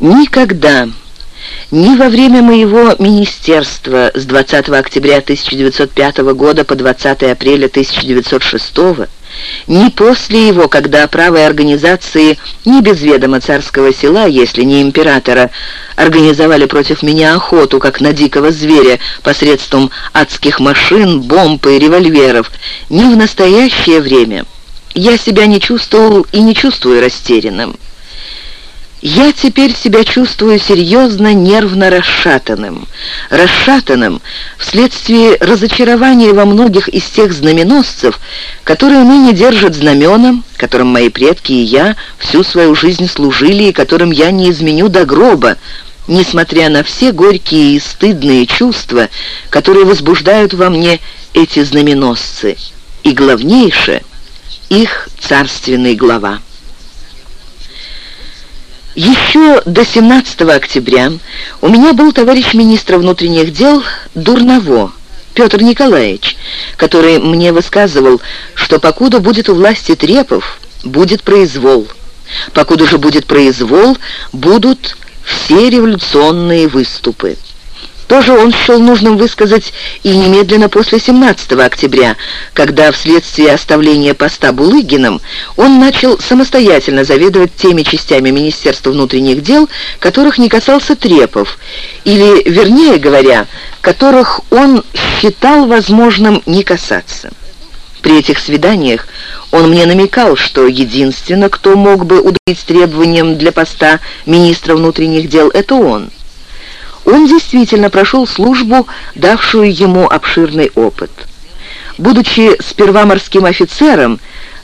Никогда, ни во время моего министерства с 20 октября 1905 года по 20 апреля 1906 года, ни после его, когда правые организации, не без ведома царского села, если не императора, организовали против меня охоту, как на дикого зверя, посредством адских машин, бомб и револьверов, ни в настоящее время я себя не чувствовал и не чувствую растерянным. Я теперь себя чувствую серьезно нервно расшатанным. Расшатанным вследствие разочарования во многих из тех знаменосцев, которые ныне держат знаменом, которым мои предки и я всю свою жизнь служили и которым я не изменю до гроба, несмотря на все горькие и стыдные чувства, которые возбуждают во мне эти знаменосцы, и главнейшее — их царственный глава. Еще до 17 октября у меня был товарищ министра внутренних дел Дурново, Петр Николаевич, который мне высказывал, что покуда будет у власти Трепов, будет произвол. Покуда же будет произвол, будут все революционные выступы. Тоже он счел нужным высказать и немедленно после 17 октября, когда вследствие оставления поста Булыгиным он начал самостоятельно заведовать теми частями Министерства внутренних дел, которых не касался Трепов, или, вернее говоря, которых он считал возможным не касаться. При этих свиданиях он мне намекал, что единственно, кто мог бы удовлетворить требованиям для поста министра внутренних дел, это он – он действительно прошел службу, давшую ему обширный опыт. Будучи сперва морским офицером,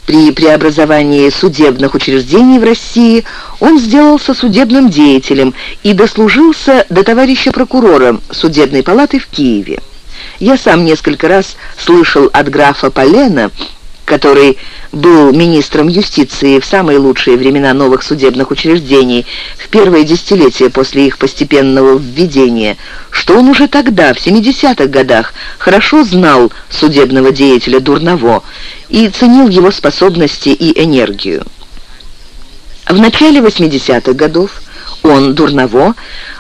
при преобразовании судебных учреждений в России он сделался судебным деятелем и дослужился до товарища прокурора судебной палаты в Киеве. Я сам несколько раз слышал от графа Полена, который был министром юстиции в самые лучшие времена новых судебных учреждений, в первое десятилетие после их постепенного введения, что он уже тогда, в 70-х годах, хорошо знал судебного деятеля Дурново и ценил его способности и энергию. В начале 80-х годов он, Дурново,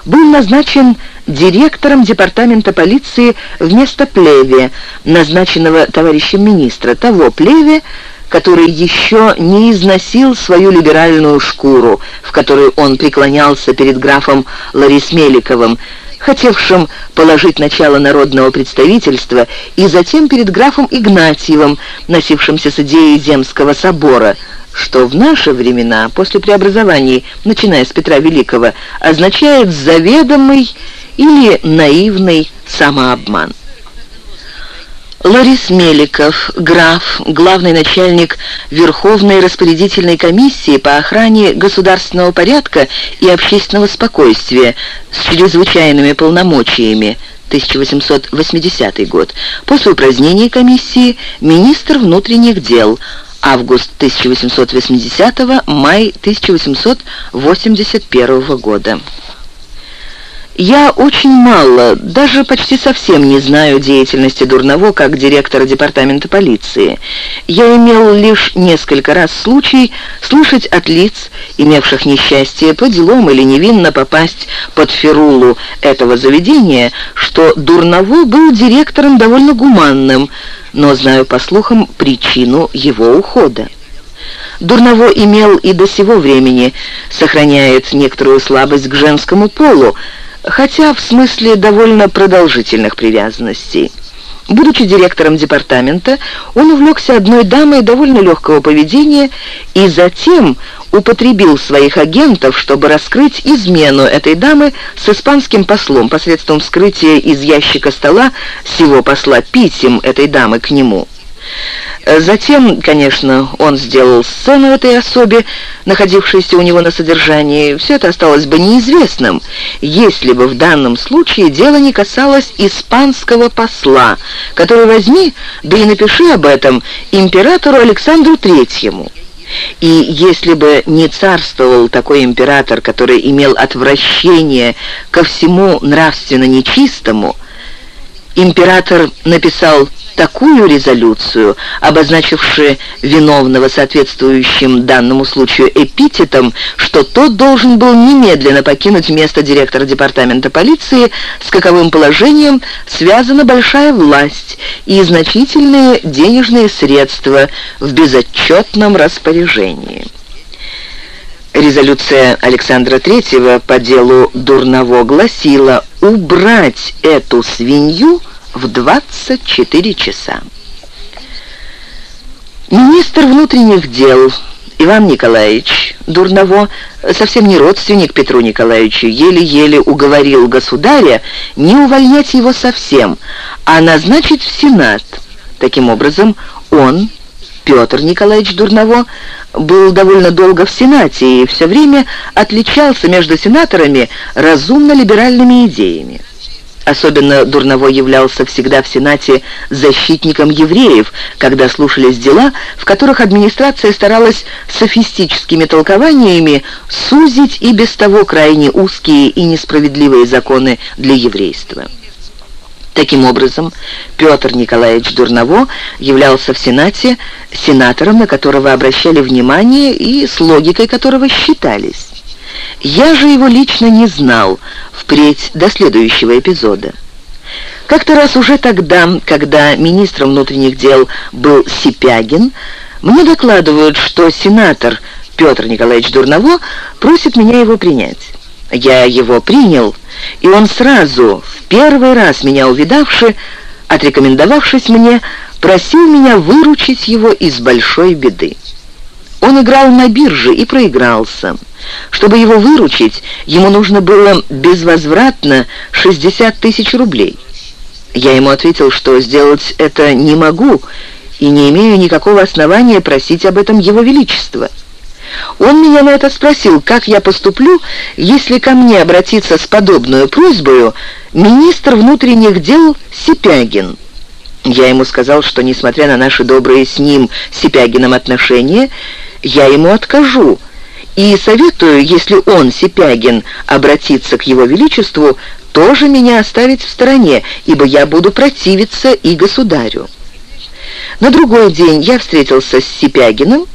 был назначен директором департамента полиции вместо Плеве, назначенного товарищем министра, того Плеве, который еще не износил свою либеральную шкуру, в которой он преклонялся перед графом Ларис Меликовым, хотевшим положить начало народного представительства, и затем перед графом Игнатьевым, носившимся с идеей Земского собора, что в наши времена, после преобразований, начиная с Петра Великого, означает заведомый или наивный самообман. Ларис Меликов, граф, главный начальник Верховной распорядительной комиссии по охране государственного порядка и общественного спокойствия с чрезвычайными полномочиями, 1880 год. После упразднения комиссии министр внутренних дел, август 1880 май 1881 года. Я очень мало, даже почти совсем не знаю деятельности Дурново как директора департамента полиции. Я имел лишь несколько раз случай слушать от лиц, имевших несчастье по делам или невинно попасть под ферулу этого заведения, что Дурново был директором довольно гуманным, но знаю по слухам причину его ухода. Дурново имел и до сего времени сохраняет некоторую слабость к женскому полу, хотя в смысле довольно продолжительных привязанностей. Будучи директором департамента, он увлекся одной дамой довольно легкого поведения и затем употребил своих агентов, чтобы раскрыть измену этой дамы с испанским послом посредством вскрытия из ящика стола всего посла писем этой дамы к нему. Затем, конечно, он сделал сцену этой особе, находившейся у него на содержании. Все это осталось бы неизвестным, если бы в данном случае дело не касалось испанского посла, который возьми, да и напиши об этом императору Александру Третьему. И если бы не царствовал такой император, который имел отвращение ко всему нравственно нечистому, император написал такую резолюцию, обозначившую виновного соответствующим данному случаю эпитетом, что тот должен был немедленно покинуть место директора департамента полиции, с каковым положением связана большая власть и значительные денежные средства в безотчетном распоряжении. Резолюция Александра III по делу Дурново гласила «убрать эту свинью» в 24 часа. Министр внутренних дел Иван Николаевич Дурново, совсем не родственник Петру Николаевичу, еле-еле уговорил государя не увольнять его совсем, а назначить в Сенат. Таким образом, он, Петр Николаевич Дурново, был довольно долго в Сенате и все время отличался между сенаторами разумно-либеральными идеями. Особенно Дурново являлся всегда в Сенате защитником евреев, когда слушались дела, в которых администрация старалась софистическими толкованиями сузить и без того крайне узкие и несправедливые законы для еврейства. Таким образом, Петр Николаевич Дурново являлся в Сенате сенатором, на которого обращали внимание и с логикой которого считались. Я же его лично не знал, впредь до следующего эпизода. Как-то раз уже тогда, когда министром внутренних дел был Сипягин, мне докладывают, что сенатор Петр Николаевич Дурново просит меня его принять. Я его принял, и он сразу, в первый раз меня увидавши, отрекомендовавшись мне, просил меня выручить его из большой беды. Он играл на бирже и проигрался. Чтобы его выручить, ему нужно было безвозвратно 60 тысяч рублей. Я ему ответил, что сделать это не могу и не имею никакого основания просить об этом его величество. Он меня на это спросил, как я поступлю, если ко мне обратиться с подобной просьбой министр внутренних дел Сипягин. Я ему сказал, что, несмотря на наши добрые с ним, Сипягином, отношения, я ему откажу, и советую, если он, Сипягин, обратится к его величеству, тоже меня оставить в стороне, ибо я буду противиться и государю. На другой день я встретился с Сипягиным,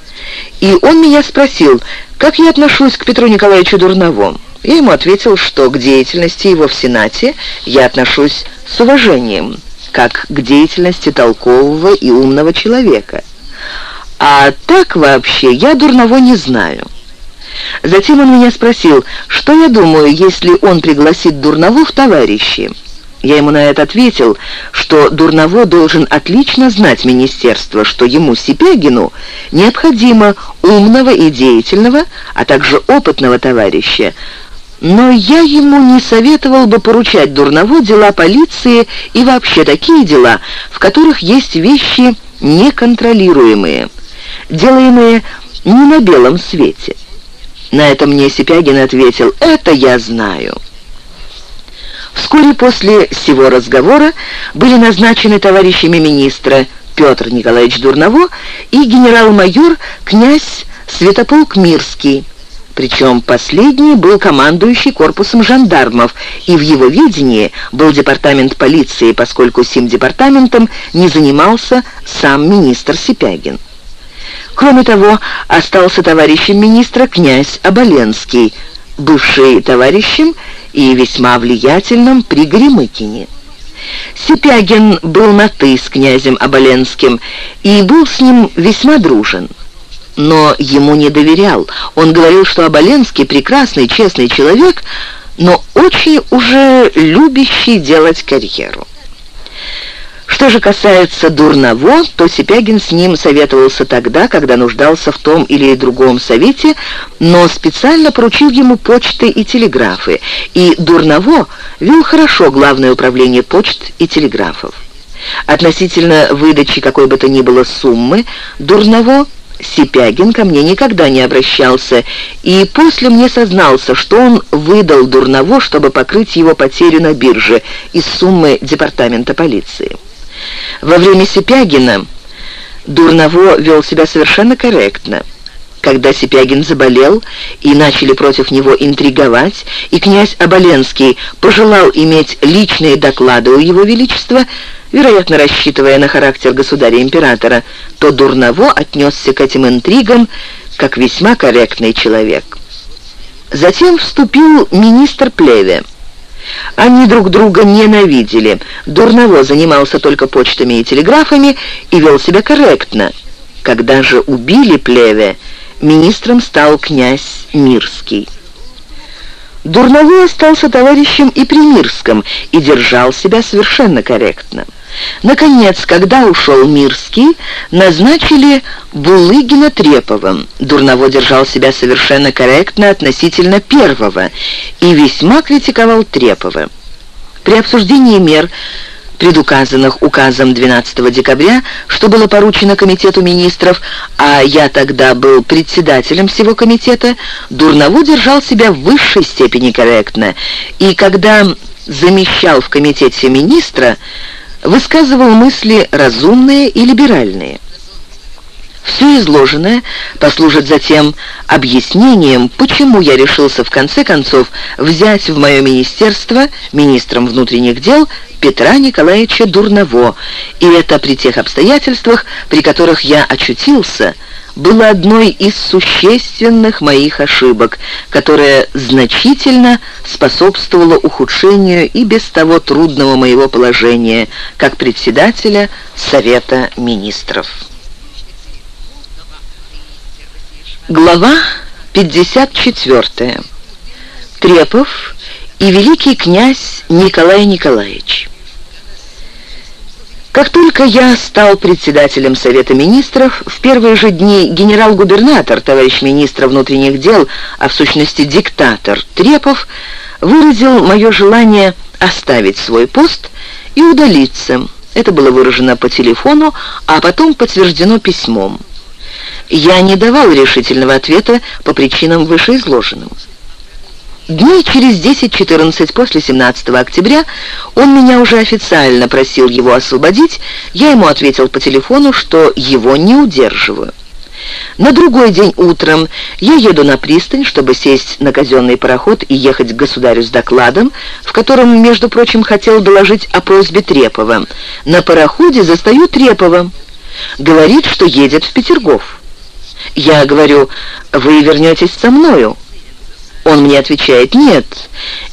и он меня спросил, как я отношусь к Петру Николаевичу Дурнову. Я ему ответил, что к деятельности его в Сенате я отношусь с уважением, как к деятельности толкового и умного человека. А так вообще я Дурново не знаю. Затем он меня спросил, что я думаю, если он пригласит Дурново в товарищи. Я ему на это ответил, что Дурново должен отлично знать министерство, что ему, Сипягину, необходимо умного и деятельного, а также опытного товарища, но я ему не советовал бы поручать Дурново дела полиции и вообще такие дела, в которых есть вещи неконтролируемые, делаемые не на белом свете. На это мне Сипягин ответил, «Это я знаю». Вскоре после всего разговора были назначены товарищами министра Петр Николаевич Дурново и генерал-майор князь Святополк Мирский. Причем последний был командующий корпусом жандармов, и в его видении был департамент полиции, поскольку сим департаментом не занимался сам министр Сипягин. Кроме того, остался товарищем министра князь Оболенский, бывший товарищем и весьма влиятельным при Гремыкине. Сипягин был на «ты» с князем Оболенским и был с ним весьма дружен. Но ему не доверял. Он говорил, что Оболенский прекрасный, честный человек, но очень уже любящий делать карьеру. Что же касается Дурново, то Сипягин с ним советовался тогда, когда нуждался в том или другом совете, но специально поручил ему почты и телеграфы, и Дурново вел хорошо главное управление почт и телеграфов. Относительно выдачи какой бы то ни было суммы, Дурново Сипягин ко мне никогда не обращался, и после мне сознался, что он выдал Дурново, чтобы покрыть его потерю на бирже из суммы департамента полиции. Во время Сипягина Дурново вел себя совершенно корректно. когда Сипягин заболел и начали против него интриговать, и князь Оболенский пожелал иметь личные доклады у его величества, вероятно, рассчитывая на характер государя-императора, то Дурново отнесся к этим интригам как весьма корректный человек. Затем вступил министр Плеве. Они друг друга ненавидели. Дурново занимался только почтами и телеграфами и вел себя корректно. Когда же убили Плеве, министром стал князь Мирский. Дурново остался товарищем и при Мирском и держал себя совершенно корректно. Наконец, когда ушел Мирский, назначили Булыгина Треповым. Дурново держал себя совершенно корректно относительно первого и весьма критиковал Трепова. При обсуждении мер, предуказанных указом 12 декабря, что было поручено комитету министров, а я тогда был председателем всего комитета, Дурново держал себя в высшей степени корректно, и когда замещал в комитете министра, высказывал мысли разумные и либеральные. Все изложенное послужит затем объяснением, почему я решился в конце концов взять в мое министерство министром внутренних дел Петра Николаевича Дурново, и это при тех обстоятельствах, при которых я очутился – было одной из существенных моих ошибок, которая значительно способствовала ухудшению и без того трудного моего положения как председателя Совета Министров. Глава 54. Трепов и великий князь Николай Николаевич. Как только я стал председателем Совета Министров, в первые же дни генерал-губернатор, товарищ министра внутренних дел, а в сущности диктатор Трепов, выразил мое желание оставить свой пост и удалиться. Это было выражено по телефону, а потом подтверждено письмом. Я не давал решительного ответа по причинам вышеизложенным. Дней через 10-14 после 17 октября он меня уже официально просил его освободить. Я ему ответил по телефону, что его не удерживаю. На другой день утром я еду на пристань, чтобы сесть на казенный пароход и ехать к государю с докладом, в котором, между прочим, хотел доложить о просьбе Трепова. На пароходе застаю Трепова. Говорит, что едет в Петергоф. Я говорю, вы вернетесь со мною. Он мне отвечает, «Нет,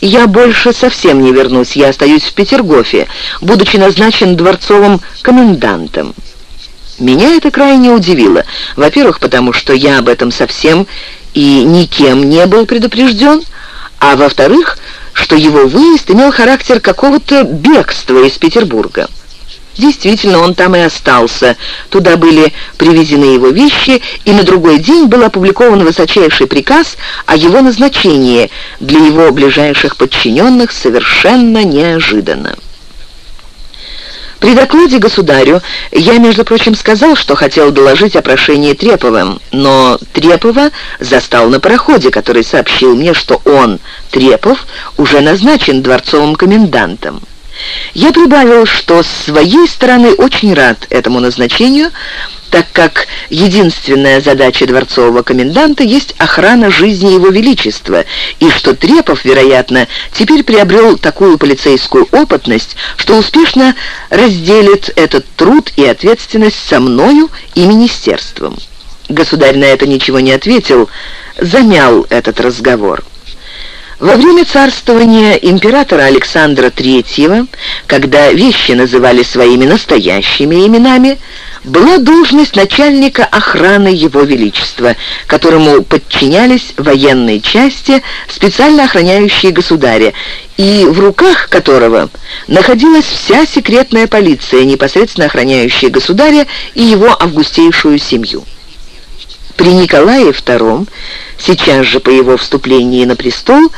я больше совсем не вернусь, я остаюсь в Петергофе, будучи назначен дворцовым комендантом». Меня это крайне удивило. Во-первых, потому что я об этом совсем и никем не был предупрежден, а во-вторых, что его выезд имел характер какого-то бегства из Петербурга. Действительно, он там и остался. Туда были привезены его вещи, и на другой день был опубликован высочайший приказ о его назначении для его ближайших подчиненных совершенно неожиданно. При докладе государю я, между прочим, сказал, что хотел доложить о прошении Трепова, но Трепова застал на пароходе, который сообщил мне, что он, Трепов, уже назначен дворцовым комендантом. Я прибавил, что с своей стороны очень рад этому назначению, так как единственная задача дворцового коменданта есть охрана жизни его величества, и что Трепов, вероятно, теперь приобрел такую полицейскую опытность, что успешно разделит этот труд и ответственность со мною и министерством. Государь на это ничего не ответил, замял этот разговор. Во время царствования императора Александра III, когда вещи называли своими настоящими именами, была должность начальника охраны Его Величества, которому подчинялись военные части, специально охраняющие государя, и в руках которого находилась вся секретная полиция, непосредственно охраняющая государя и его августейшую семью. При Николае II сейчас же по его вступлении на престол,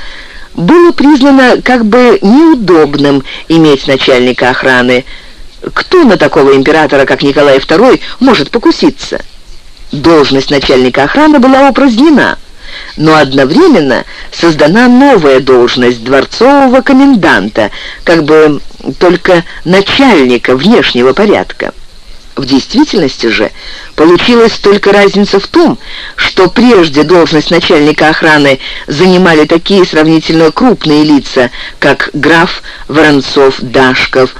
было признано как бы неудобным иметь начальника охраны. Кто на такого императора, как Николай II, может покуситься? Должность начальника охраны была упразднена, но одновременно создана новая должность дворцового коменданта, как бы только начальника внешнего порядка. В действительности же получилась только разница в том, что прежде должность начальника охраны занимали такие сравнительно крупные лица, как граф Воронцов-Дашков,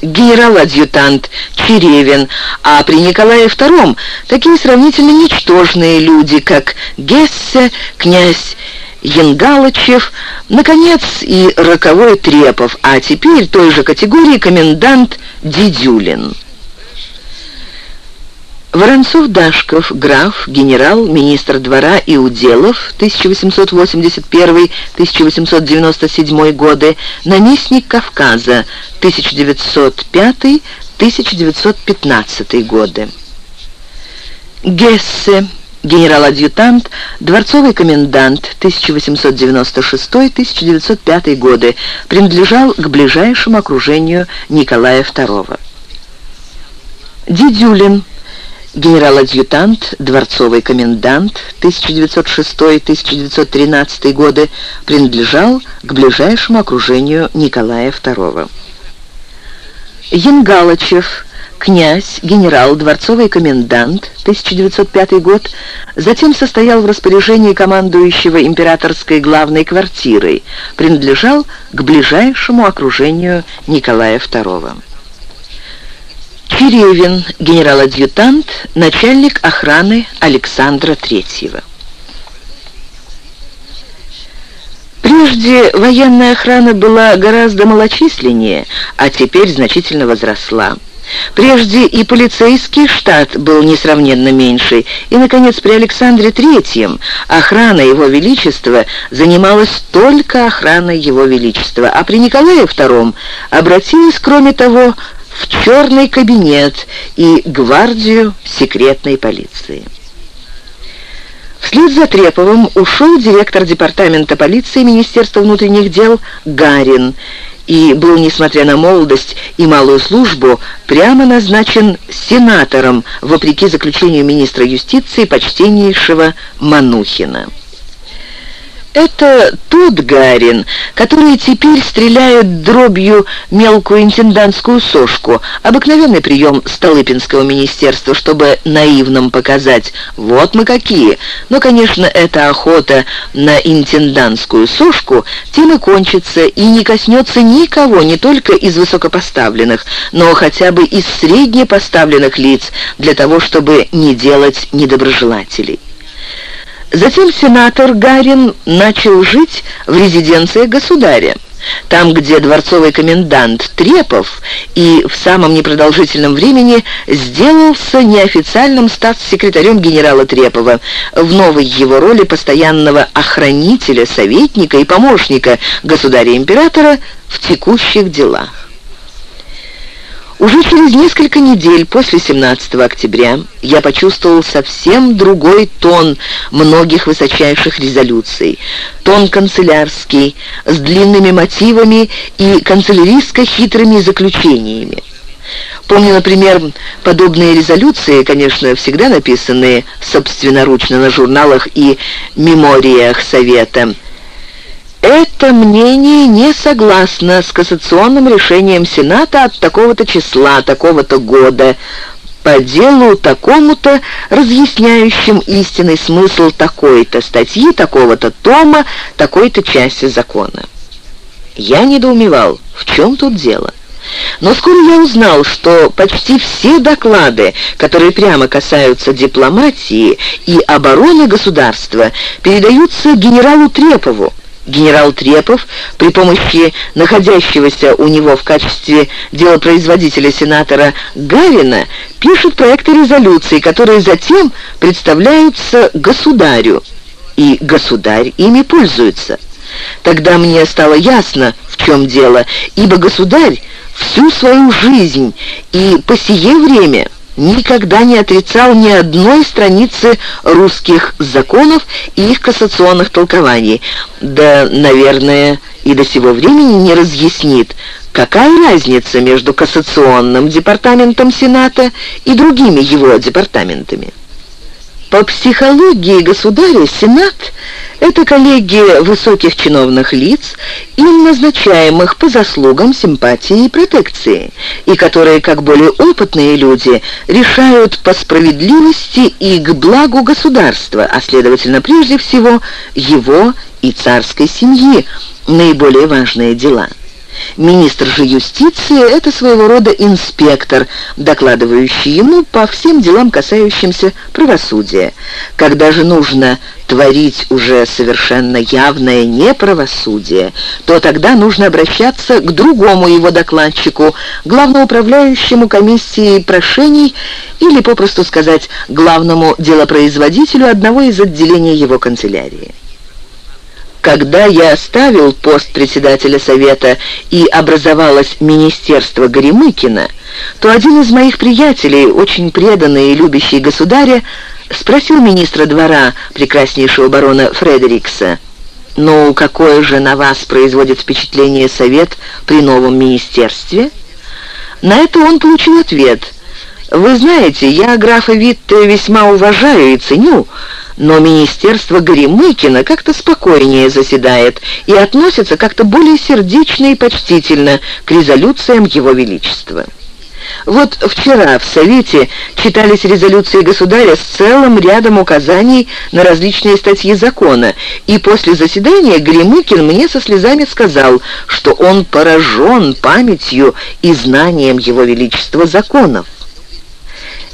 генерал-адъютант Черевин, а при Николае II такие сравнительно ничтожные люди, как Гессе, князь Янгалычев, наконец, и роковой Трепов, а теперь той же категории комендант Дидюлин. Воронцов-Дашков, граф, генерал, министр двора и уделов 1881-1897 годы, наместник Кавказа 1905-1915 годы. Гессе, генерал-адъютант, дворцовый комендант 1896-1905 годы, принадлежал к ближайшему окружению Николая II. Дидюлин, генерал-адъютант, дворцовый комендант 1906-1913 годы, принадлежал к ближайшему окружению Николая II. Янгалычев, князь, генерал, дворцовый комендант, 1905 год, затем состоял в распоряжении командующего императорской главной квартирой, принадлежал к ближайшему окружению Николая II. Черевин, генерал-адъютант, начальник охраны Александра Третьего. Прежде военная охрана была гораздо малочисленнее, а теперь значительно возросла. Прежде и полицейский штат был несравненно меньше, и, наконец, при Александре Третьем охрана Его Величества занималась только охраной Его Величества, а при Николае II обратилась, кроме того, в черный кабинет и гвардию секретной полиции. Вслед за Треповым ушел директор департамента полиции Министерства внутренних дел Гарин и был, несмотря на молодость и малую службу, прямо назначен сенатором, вопреки заключению министра юстиции почтеннейшего Манухина. Это тот Гарин, который теперь стреляет дробью мелкую интендантскую сошку, обыкновенный прием Столыпинского министерства, чтобы наивным показать «вот мы какие». Но, конечно, эта охота на интендантскую сошку тем и кончится и не коснется никого, не только из высокопоставленных, но хотя бы из среднепоставленных лиц, для того, чтобы не делать недоброжелателей. Затем сенатор Гарин начал жить в резиденции государя. Там, где дворцовый комендант Трепов и в самом непродолжительном времени сделался неофициальным статс-секретарем генерала Трепова в новой его роли постоянного охранителя, советника и помощника государя-императора в текущих делах. Уже через несколько недель после 17 октября я почувствовал совсем другой тон многих высочайших резолюций. Тон канцелярский, с длинными мотивами и канцеляристско-хитрыми заключениями. Помню, например, подобные резолюции, конечно, всегда написанные собственноручно на журналах и мемориях Совета – это мнение не согласно с кассационным решением Сената от такого-то числа, такого-то года, по делу такому-то, разъясняющим истинный смысл такой-то статьи, такого-то тома, такой-то части закона. Я недоумевал, в чем тут дело. Но скоро я узнал, что почти все доклады, которые прямо касаются дипломатии и обороны государства, передаются генералу Трепову, Генерал Трепов при помощи находящегося у него в качестве делопроизводителя сенатора Гарина пишет проекты резолюции, которые затем представляются государю, и государь ими пользуется. Тогда мне стало ясно, в чем дело, ибо государь всю свою жизнь и по сие время никогда не отрицал ни одной страницы русских законов и их кассационных толкований. Да, наверное, и до сего времени не разъяснит, какая разница между кассационным департаментом Сената и другими его департаментами. По психологии государя Сенат – это коллегия высоких чиновных лиц, им назначаемых по заслугам, симпатии и протекции, и которые, как более опытные люди, решают по справедливости и к благу государства, а следовательно, прежде всего, его и царской семьи, наиболее важные дела. Министр же юстиции – это своего рода инспектор, докладывающий ему по всем делам, касающимся правосудия. Когда же нужно творить уже совершенно явное неправосудие, то тогда нужно обращаться к другому его докладчику, главноуправляющему комиссии прошений или, попросту сказать, главному делопроизводителю одного из отделений его канцелярии. Когда я оставил пост председателя совета и образовалось министерство Горемыкина, то один из моих приятелей, очень преданный и любящий государя, спросил министра двора, прекраснейшего барона Фредерикса, «Ну, какое же на вас производит впечатление совет при новом министерстве?» На это он получил ответ. «Вы знаете, я графа Витте весьма уважаю и ценю, но министерство Горемыкина как-то спокойнее заседает и относится как-то более сердечно и почтительно к резолюциям Его Величества. Вот вчера в Совете читались резолюции государя с целым рядом указаний на различные статьи закона, и после заседания Гремыкин мне со слезами сказал, что он поражен памятью и знанием Его Величества законов.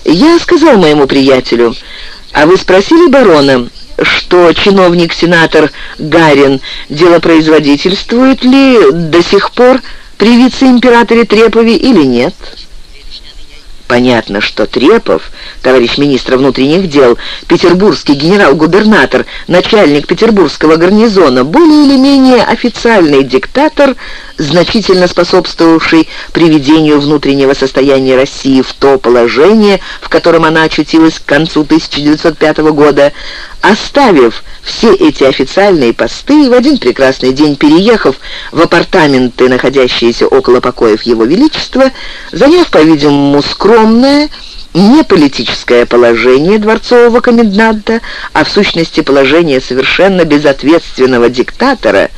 Я сказал моему приятелю, «А вы спросили барона, что чиновник-сенатор Гарин делопроизводительствует ли до сих пор при вице-императоре Трепове или нет?» Понятно, что Трепов, товарищ министр внутренних дел, петербургский генерал-губернатор, начальник петербургского гарнизона, более или менее официальный диктатор, значительно способствовавший приведению внутреннего состояния России в то положение, в котором она очутилась к концу 1905 года, оставив все эти официальные посты и в один прекрасный день переехав в апартаменты, находящиеся около покоев Его Величества, заняв, по-видимому, скромное, не политическое положение дворцового коменданта, а в сущности положение совершенно безответственного диктатора,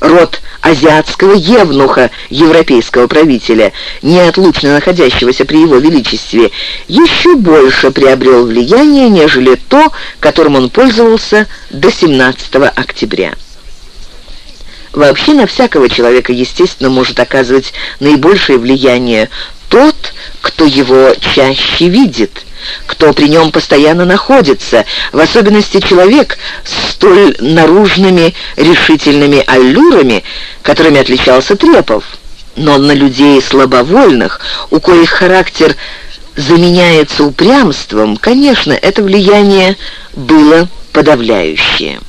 род азиатского евнуха, европейского правителя, неотлучно находящегося при его величестве, еще больше приобрел влияние, нежели то, которым он пользовался до 17 октября. Вообще на всякого человека, естественно, может оказывать наибольшее влияние тот, кто его чаще видит – кто при нем постоянно находится, в особенности человек с столь наружными решительными аллюрами, которыми отличался Трепов. Но на людей слабовольных, у коих характер заменяется упрямством, конечно, это влияние было подавляющее.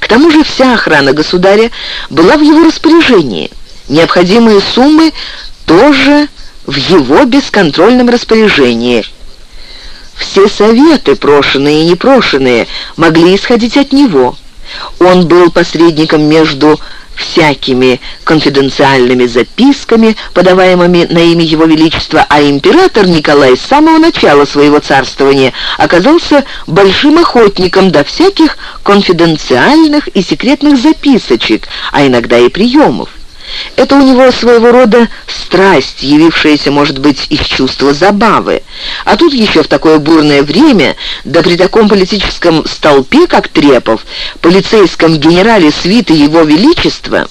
К тому же вся охрана государя была в его распоряжении. Необходимые суммы тоже в его бесконтрольном распоряжении – все советы, прошенные и непрошенные, могли исходить от него. Он был посредником между всякими конфиденциальными записками, подаваемыми на имя Его Величества, а император Николай с самого начала своего царствования оказался большим охотником до всяких конфиденциальных и секретных записочек, а иногда и приемов. Это у него своего рода страсть, явившаяся, может быть, из чувства забавы. А тут еще в такое бурное время, да при таком политическом столпе, как Трепов, полицейском генерале свиты Его Величества,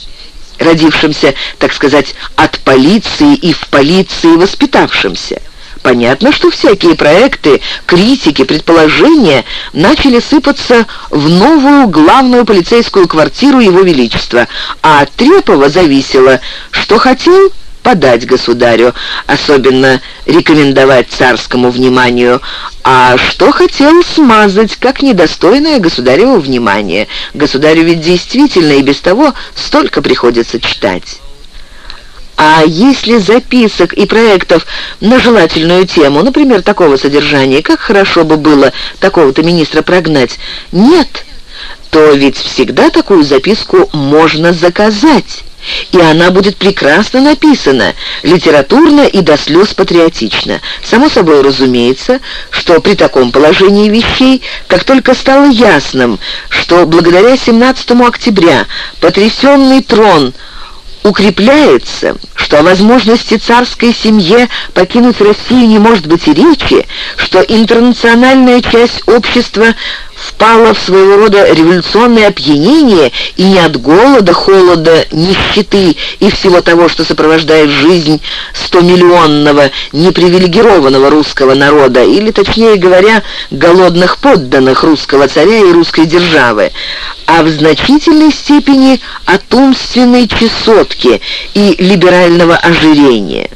родившемся, так сказать, от полиции и в полиции воспитавшемся. Понятно, что всякие проекты, критики, предположения начали сыпаться в новую главную полицейскую квартиру Его Величества, а от Трепова зависело, что хотел подать государю, особенно рекомендовать царскому вниманию, а что хотел смазать, как недостойное государево внимание. Государю ведь действительно и без того столько приходится читать. А если записок и проектов на желательную тему, например, такого содержания, как хорошо бы было такого-то министра прогнать, нет, то ведь всегда такую записку можно заказать. и она будет прекрасно написана, литературно и до слез патриотично. Само собой разумеется, что при таком положении вещей, как только стало ясным, что благодаря 17 октября потрясенный трон укрепляется, что о возможности царской семье покинуть Россию не может быть и речи, что интернациональная часть общества впала в своего рода революционное опьянение и не от голода, холода, нищеты и всего того, что сопровождает жизнь стомиллионного, непривилегированного русского народа, или, точнее говоря, голодных подданных русского царя и русской державы, а в значительной степени от умственной чесотки и либерального ожирения.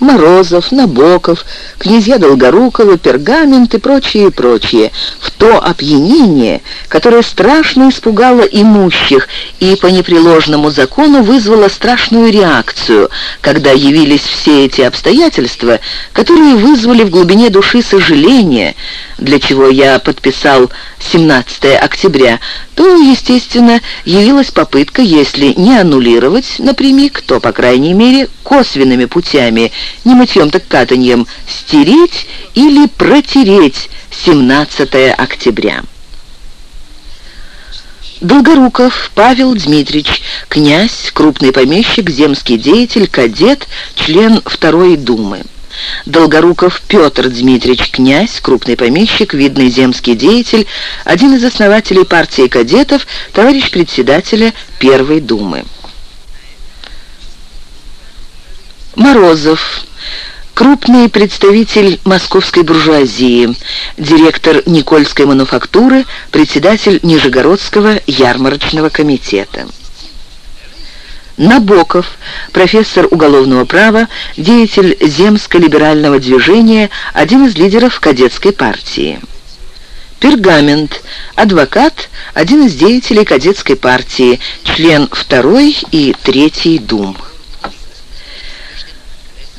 Морозов, Набоков, князья Долгоруковы, Пергамент и прочее, и прочее, в то опьянение, которое страшно испугало имущих и по непреложному закону вызвало страшную реакцию, когда явились все эти обстоятельства, которые вызвали в глубине души сожаление, для чего я подписал 17 октября, то, естественно, явилась попытка, если не аннулировать напрямик, то, по крайней мере, косвенными путями, не мытьем так катаньем, стереть или протереть 17 октября. Долгоруков Павел Дмитриевич, князь, крупный помещик, земский деятель, кадет, член Второй Думы. Долгоруков Петр Дмитриевич Князь, крупный помещик, видный земский деятель, один из основателей партии кадетов, товарищ председателя Первой Думы. Морозов, крупный представитель московской буржуазии, директор Никольской мануфактуры, председатель Нижегородского ярмарочного комитета. Набоков, профессор уголовного права, деятель земско-либерального движения, один из лидеров кадетской партии. Пергамент, адвокат, один из деятелей кадетской партии, член второй и третьей дум.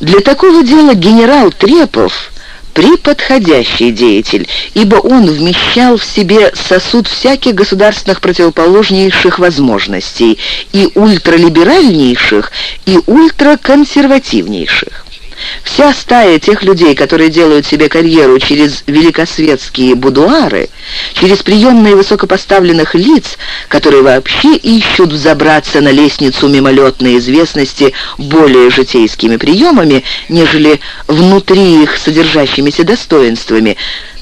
Для такого дела генерал Трепов преподходящий деятель, ибо он вмещал в себе сосуд всяких государственных противоположнейших возможностей, и ультралиберальнейших, и ультраконсервативнейших. Вся стая тех людей, которые делают себе карьеру через великосветские будуары, через приемные высокопоставленных лиц, которые вообще ищут взобраться на лестницу мимолетной известности более житейскими приемами, нежели внутри их содержащимися достоинствами,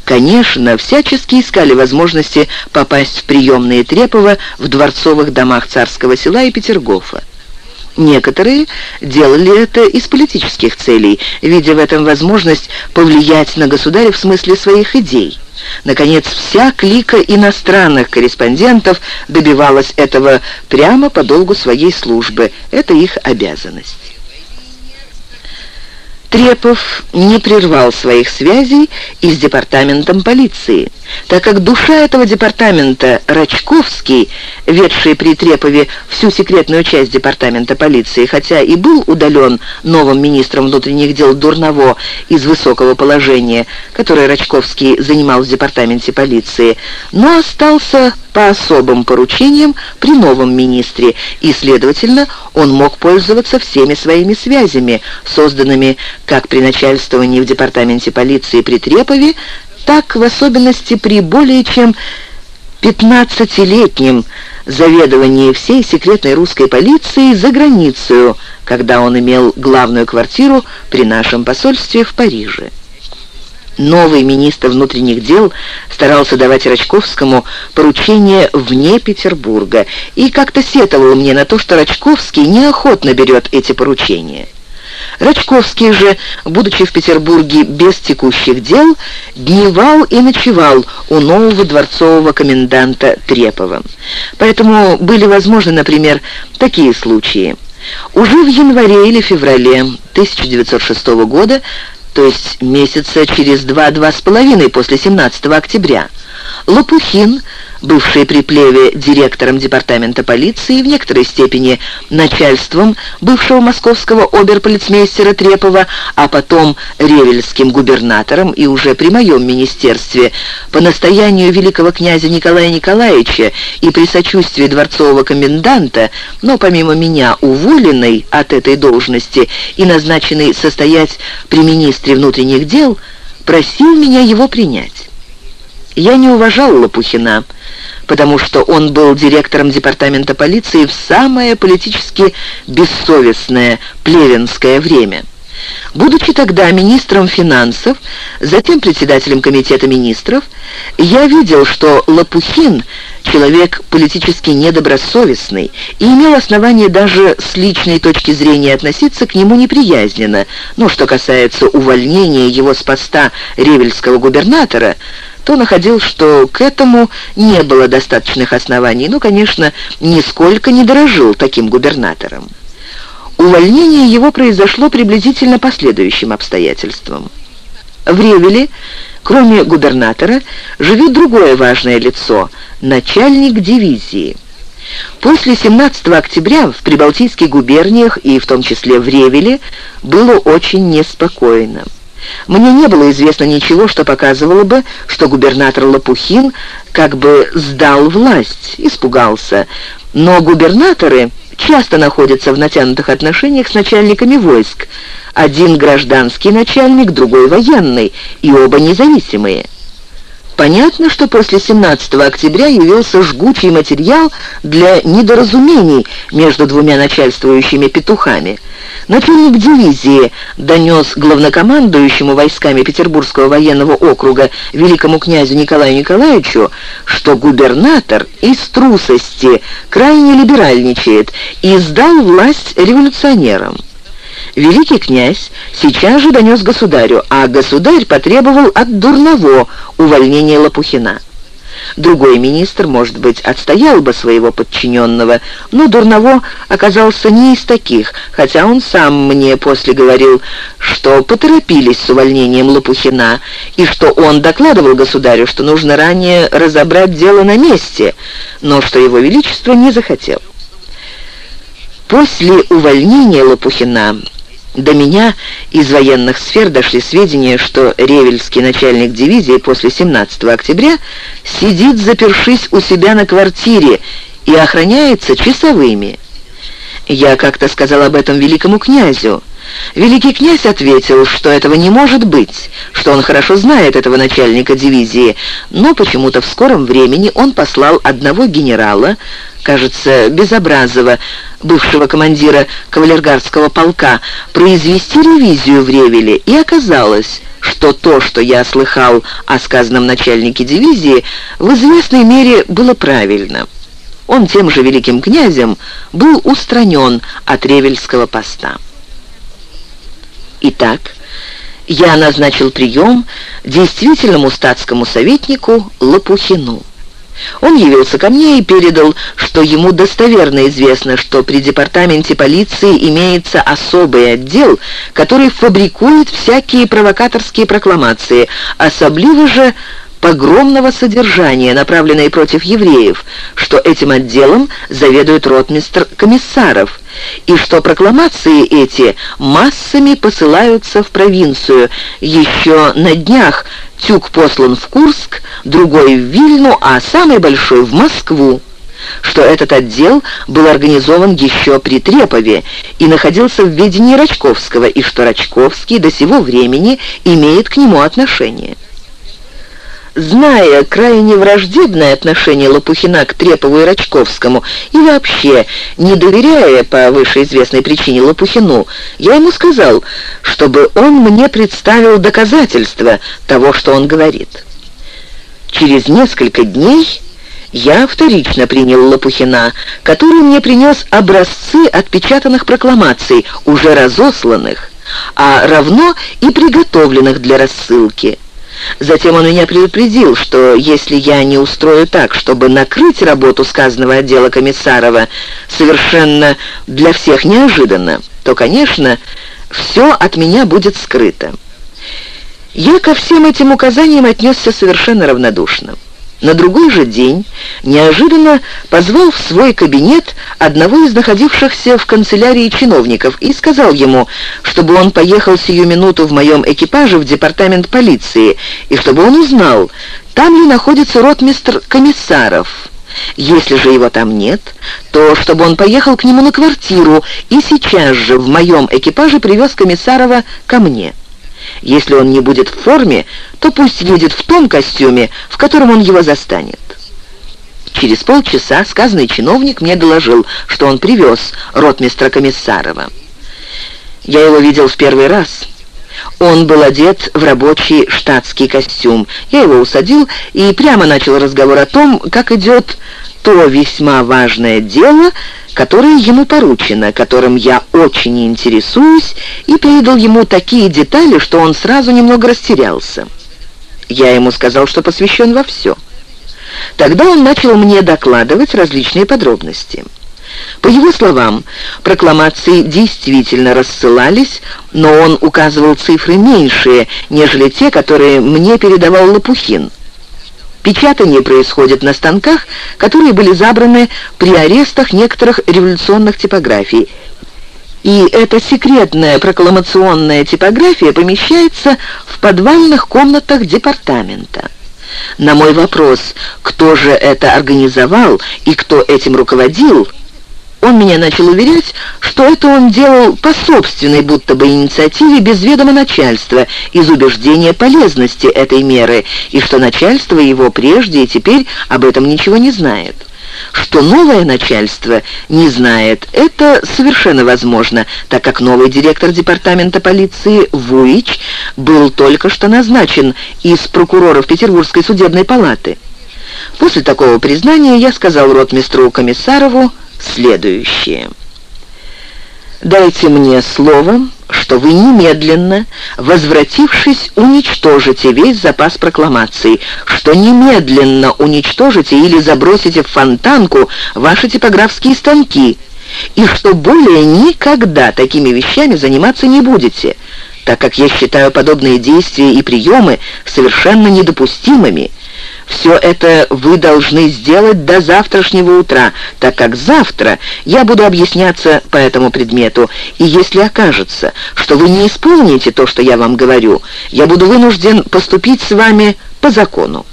конечно, всячески искали возможности попасть в приемные Трепова в дворцовых домах царского села и Петергофа. Некоторые делали это из политических целей, видя в этом возможность повлиять на государя в смысле своих идей. Наконец, вся клика иностранных корреспондентов добивалась этого прямо по долгу своей службы. Это их обязанность. Трепов не прервал своих связей и с департаментом полиции, так как душа этого департамента Рачковский, ведший при Трепове всю секретную часть департамента полиции, хотя и был удален новым министром внутренних дел Дурново из высокого положения, которое Рачковский занимал в департаменте полиции, но остался по особым поручениям при новом министре, и, следовательно, он мог пользоваться всеми своими связями, созданными как при начальствовании в департаменте полиции при Трепове, так в особенности при более чем 15-летнем заведовании всей секретной русской полиции за границей, когда он имел главную квартиру при нашем посольстве в Париже. Новый министр внутренних дел старался давать Рачковскому поручения вне Петербурга и как-то сетовал мне на то, что Рачковский неохотно берет эти поручения. Рачковский же, будучи в Петербурге без текущих дел, дневал и ночевал у нового дворцового коменданта Трепова. Поэтому были возможны, например, такие случаи. Уже в январе или феврале 1906 года то есть месяца через два-два с половиной после 17 октября, Лопухин, бывший при Плеве директором департамента полиции, в некоторой степени начальством бывшего московского оберполицмейстера Трепова, а потом ревельским губернатором и уже при моем министерстве, по настоянию великого князя Николая Николаевича и при сочувствии дворцового коменданта, но помимо меня уволенный от этой должности и назначенный состоять при министре внутренних дел, просил меня его принять. Я не уважал Лопухина, потому что он был директором департамента полиции в самое политически бессовестное плевенское время. Будучи тогда министром финансов, затем председателем комитета министров, я видел, что Лопухин – человек политически недобросовестный и имел основание даже с личной точки зрения относиться к нему неприязненно. Но что касается увольнения его с поста ревельского губернатора – то находил, что к этому не было достаточных оснований, но, конечно, нисколько не дорожил таким губернатором. Увольнение его произошло приблизительно по следующим обстоятельствам. В Ревеле, кроме губернатора, живет другое важное лицо – начальник дивизии. После 17 октября в Прибалтийских губерниях и в том числе в Ревеле было очень неспокойно. Мне не было известно ничего, что показывало бы, что губернатор Лопухин как бы сдал власть, испугался. Но губернаторы часто находятся в натянутых отношениях с начальниками войск. Один гражданский начальник, другой военный, и оба независимые. Понятно, что после 17 октября явился жгучий материал для недоразумений между двумя начальствующими петухами. Начальник дивизии донес главнокомандующему войсками Петербургского военного округа великому князю Николаю Николаевичу, что губернатор из трусости крайне либеральничает и сдал власть революционерам. Великий князь сейчас же донес государю, а государь потребовал от Дурново увольнения Лопухина. Другой министр, может быть, отстоял бы своего подчиненного, но Дурново оказался не из таких, хотя он сам мне после говорил, что поторопились с увольнением Лопухина, и что он докладывал государю, что нужно ранее разобрать дело на месте, но что его величество не захотел. После увольнения Лопухина до меня из военных сфер дошли сведения, что ревельский начальник дивизии после 17 октября сидит, запершись у себя на квартире и охраняется часовыми. Я как-то сказал об этом великому князю. Великий князь ответил, что этого не может быть, что он хорошо знает этого начальника дивизии, но почему-то в скором времени он послал одного генерала, кажется, Безобразова, бывшего командира кавалергардского полка, произвести ревизию в Ревеле, и оказалось, что то, что я слыхал о сказанном начальнике дивизии, в известной мере было правильно. Он тем же великим князем был устранен от Ревельского поста. Итак, я назначил прием действительному статскому советнику Лопухину. Он явился ко мне и передал, что ему достоверно известно, что при департаменте полиции имеется особый отдел, который фабрикует всякие провокаторские прокламации, особливо же погромного содержания, направленные против евреев, что этим отделом заведует ротмистр комиссаров, и что прокламации эти массами посылаются в провинцию. Еще на днях тюк послан в Курск, другой в Вильну, а самый большой в Москву что этот отдел был организован еще при Трепове и находился в ведении Рачковского, и что Рачковский до сего времени имеет к нему отношение. Зная крайне враждебное отношение Лопухина к Трепову и Рачковскому и вообще не доверяя по вышеизвестной причине Лопухину, я ему сказал, чтобы он мне представил доказательства того, что он говорит. Через несколько дней я вторично принял Лопухина, который мне принес образцы отпечатанных прокламаций, уже разосланных, а равно и приготовленных для рассылки. Затем он меня предупредил, что если я не устрою так, чтобы накрыть работу сказанного отдела Комиссарова совершенно для всех неожиданно, то, конечно, все от меня будет скрыто. Я ко всем этим указаниям отнесся совершенно равнодушно. На другой же день неожиданно позвал в свой кабинет одного из находившихся в канцелярии чиновников и сказал ему, чтобы он поехал сию минуту в моем экипаже в департамент полиции и чтобы он узнал, там ли находится ротмистр комиссаров. Если же его там нет, то чтобы он поехал к нему на квартиру и сейчас же в моем экипаже привез Комиссарова ко мне. Если он не будет в форме, то пусть едет в том костюме, в котором он его застанет. Через полчаса сказанный чиновник мне доложил, что он привез ротмистра Комиссарова. Я его видел в первый раз. Он был одет в рабочий штатский костюм. Я его усадил и прямо начал разговор о том, как идет то весьма важное дело, которое ему поручено, которым я очень интересуюсь, и передал ему такие детали, что он сразу немного растерялся. Я ему сказал, что посвящен во все. Тогда он начал мне докладывать различные подробности. По его словам, прокламации действительно рассылались, но он указывал цифры меньшие, нежели те, которые мне передавал Лопухин. Печатание происходит на станках, которые были забраны при арестах некоторых революционных типографий. И эта секретная прокламационная типография помещается в подвальных комнатах департамента. На мой вопрос, кто же это организовал и кто этим руководил, он меня начал уверять, что это он делал по собственной будто бы инициативе без ведома начальства, из убеждения полезности этой меры, и что начальство его прежде и теперь об этом ничего не знает. Что новое начальство не знает, это совершенно возможно, так как новый директор департамента полиции Вуич был только что назначен из прокуроров Петербургской судебной палаты. После такого признания я сказал ротмистру Комиссарову, следующее. «Дайте мне слово, что вы немедленно, возвратившись, уничтожите весь запас прокламаций, что немедленно уничтожите или забросите в фонтанку ваши типографские станки, и что более никогда такими вещами заниматься не будете, так как я считаю подобные действия и приемы совершенно недопустимыми, все это вы должны сделать до завтрашнего утра, так как завтра я буду объясняться по этому предмету, и если окажется, что вы не исполните то, что я вам говорю, я буду вынужден поступить с вами по закону.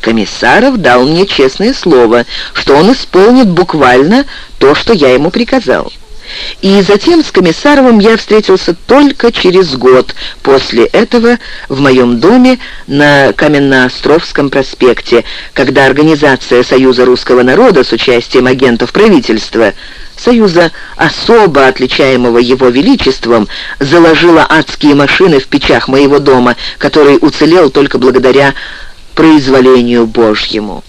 Комиссаров дал мне честное слово, что он исполнит буквально то, что я ему приказал. И затем с Комиссаровым я встретился только через год после этого в моем доме на Каменноостровском проспекте, когда организация Союза русского народа с участием агентов правительства Союза, особо отличаемого его величеством, заложила адские машины в печах моего дома, который уцелел только благодаря произволению Божьему.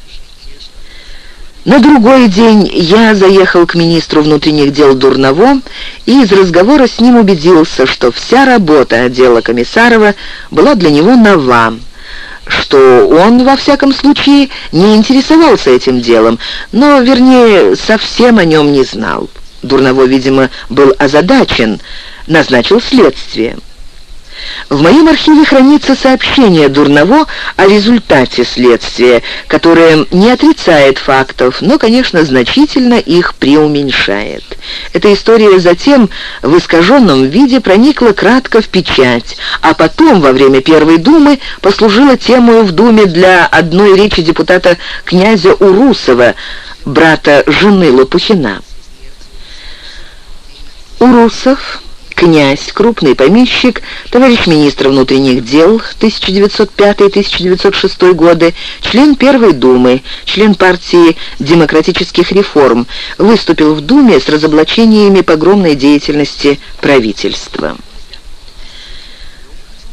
На другой день я заехал к министру внутренних дел Дурново и из разговора с ним убедился, что вся работа отдела Комиссарова была для него нова, что он, во всяком случае, не интересовался этим делом, но, вернее, совсем о нем не знал. Дурново, видимо, был озадачен, назначил следствие. В моем архиве хранится сообщение Дурново о результате следствия, которое не отрицает фактов, но, конечно, значительно их преуменьшает. Эта история затем в искаженном виде проникла кратко в печать, а потом, во время Первой Думы, послужила темой в Думе для одной речи депутата князя Урусова, брата жены Лопухина. Урусов князь, крупный помещик, товарищ министра внутренних дел 1905-1906 годы, член Первой Думы, член партии демократических реформ, выступил в Думе с разоблачениями погромной деятельности правительства.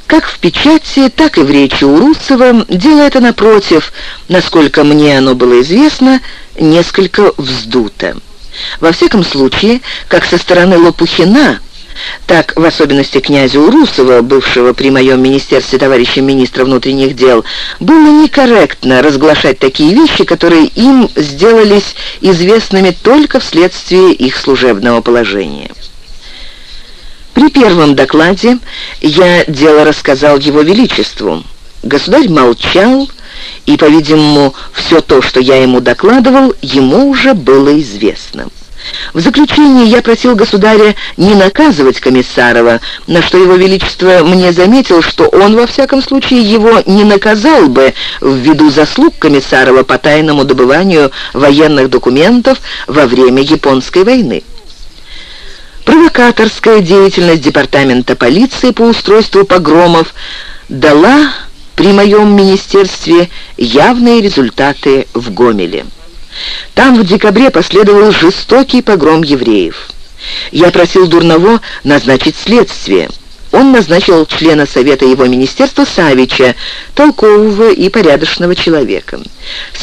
Как в печати, так и в речи Урусова дело это, напротив, насколько мне оно было известно, несколько вздуто. Во всяком случае, как со стороны Лопухина – так, в особенности князя Урусова, бывшего при моем министерстве товарищем министра внутренних дел, было некорректно разглашать такие вещи, которые им сделались известными только вследствие их служебного положения. При первом докладе я дело рассказал его величеству. Государь молчал и, по-видимому, все то, что я ему докладывал, ему уже было известно. В заключение я просил государя не наказывать Комиссарова, на что его величество мне заметил, что он, во всяком случае, его не наказал бы ввиду заслуг Комиссарова по тайному добыванию военных документов во время Японской войны. Провокаторская деятельность департамента полиции по устройству погромов дала при моем министерстве явные результаты в Гомеле. Там в декабре последовал жестокий погром евреев. Я просил Дурново назначить следствие – он назначил члена Совета его министерства Савича, толкового и порядочного человека.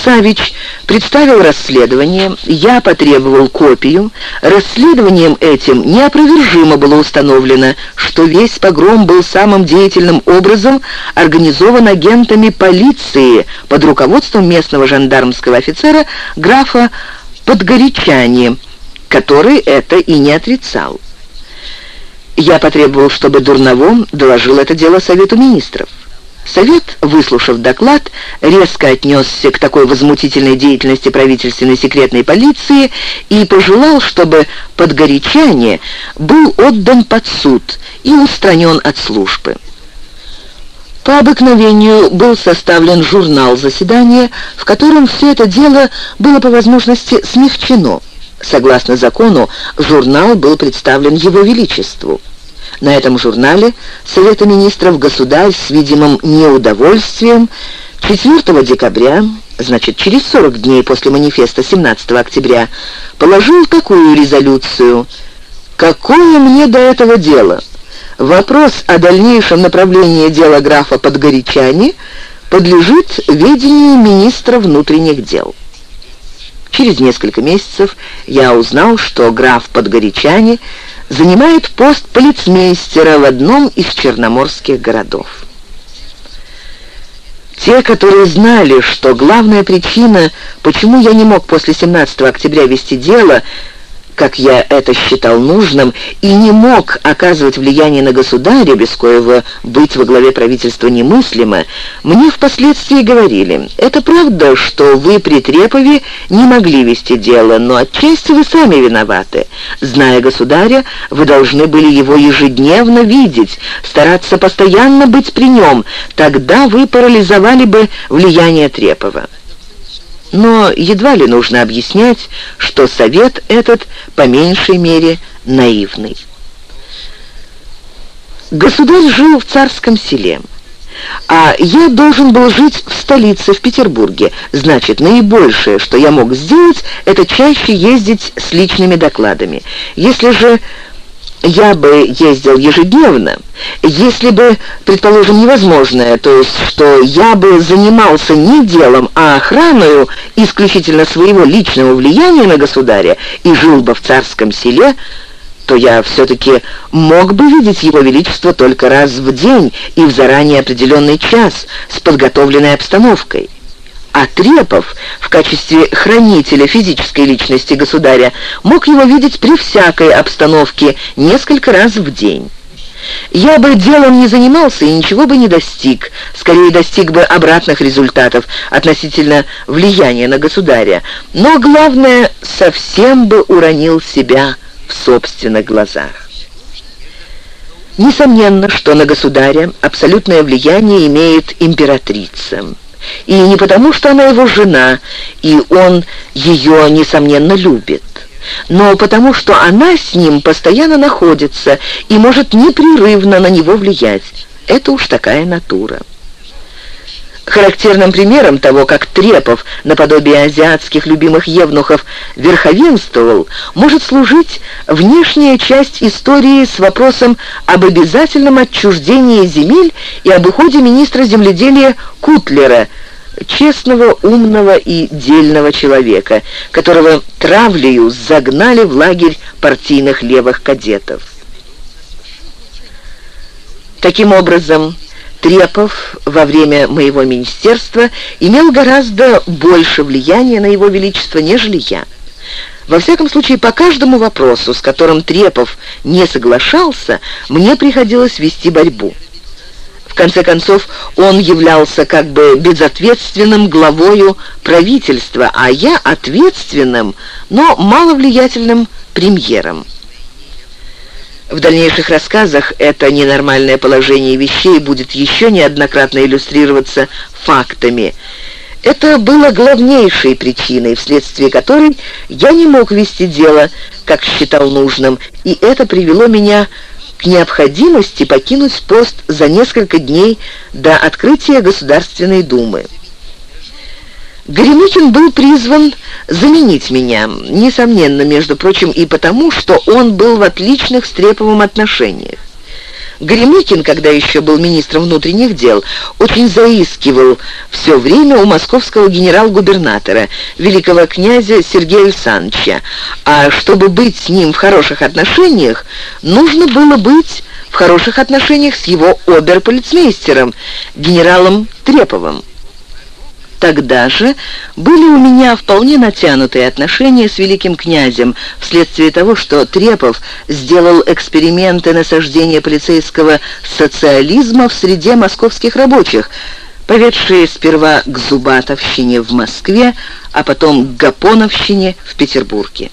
Савич представил расследование, я потребовал копию. Расследованием этим неопровержимо было установлено, что весь погром был самым деятельным образом организован агентами полиции под руководством местного жандармского офицера графа Подгорячани, который это и не отрицал. Я потребовал, чтобы Дурново доложил это дело Совету Министров. Совет, выслушав доклад, резко отнесся к такой возмутительной деятельности правительственной секретной полиции и пожелал, чтобы Подгорячане был отдан под суд и устранен от службы. По обыкновению был составлен журнал заседания, в котором все это дело было по возможности смягчено. Согласно закону, журнал был представлен Его Величеству. На этом журнале Совета Министров Государь с видимым неудовольствием 4 декабря, значит, через 40 дней после манифеста 17 октября, положил такую резолюцию «Какое мне до этого дело? Вопрос о дальнейшем направлении дела графа Подгорячани подлежит ведению министра внутренних дел». Через несколько месяцев я узнал, что граф Подгорячани занимает пост полицмейстера в одном из черноморских городов. Те, которые знали, что главная причина, почему я не мог после 17 октября вести дело, как я это считал нужным, и не мог оказывать влияние на государя, без коего быть во главе правительства немыслимо, мне впоследствии говорили, это правда, что вы при Трепове не могли вести дело, но отчасти вы сами виноваты. Зная государя, вы должны были его ежедневно видеть, стараться постоянно быть при нем, тогда вы парализовали бы влияние Трепова. Но едва ли нужно объяснять, что совет этот по меньшей мере наивный. Государь жил в царском селе, а я должен был жить в столице, в Петербурге. Значит, наибольшее, что я мог сделать, это чаще ездить с личными докладами. Если же я бы ездил ежедневно, если бы, предположим, невозможное, то есть, что я бы занимался не делом, а охраной исключительно своего личного влияния на государя и жил бы в царском селе, то я все-таки мог бы видеть его величество только раз в день и в заранее определенный час с подготовленной обстановкой а Трепов в качестве хранителя физической личности государя мог его видеть при всякой обстановке несколько раз в день. Я бы делом не занимался и ничего бы не достиг, скорее достиг бы обратных результатов относительно влияния на государя, но главное, совсем бы уронил себя в собственных глазах. Несомненно, что на государя абсолютное влияние имеет императрица. И не потому, что она его жена, и он ее, несомненно, любит, но потому, что она с ним постоянно находится и может непрерывно на него влиять. Это уж такая натура. Характерным примером того, как Трепов, наподобие азиатских любимых евнухов, верховенствовал, может служить внешняя часть истории с вопросом об обязательном отчуждении земель и об уходе министра земледелия Кутлера, честного, умного и дельного человека, которого травлею загнали в лагерь партийных левых кадетов. Таким образом, Трепов во время моего министерства имел гораздо больше влияния на его величество, нежели я. Во всяком случае, по каждому вопросу, с которым Трепов не соглашался, мне приходилось вести борьбу. В конце концов, он являлся как бы безответственным главою правительства, а я ответственным, но маловлиятельным премьером. В дальнейших рассказах это ненормальное положение вещей будет еще неоднократно иллюстрироваться фактами. Это было главнейшей причиной, вследствие которой я не мог вести дело, как считал нужным, и это привело меня к необходимости покинуть пост за несколько дней до открытия Государственной Думы. Горемыкин был призван заменить меня, несомненно, между прочим, и потому, что он был в отличных с Треповым отношениях. Горемыкин, когда еще был министром внутренних дел, очень заискивал все время у московского генерал-губернатора, великого князя Сергея Александровича, а чтобы быть с ним в хороших отношениях, нужно было быть в хороших отношениях с его оберполицмейстером, генералом Треповым. Тогда же были у меня вполне натянутые отношения с великим князем, вследствие того, что Трепов сделал эксперименты насаждения полицейского социализма в среде московских рабочих, поведшие сперва к Зубатовщине в Москве, а потом к Гапоновщине в Петербурге.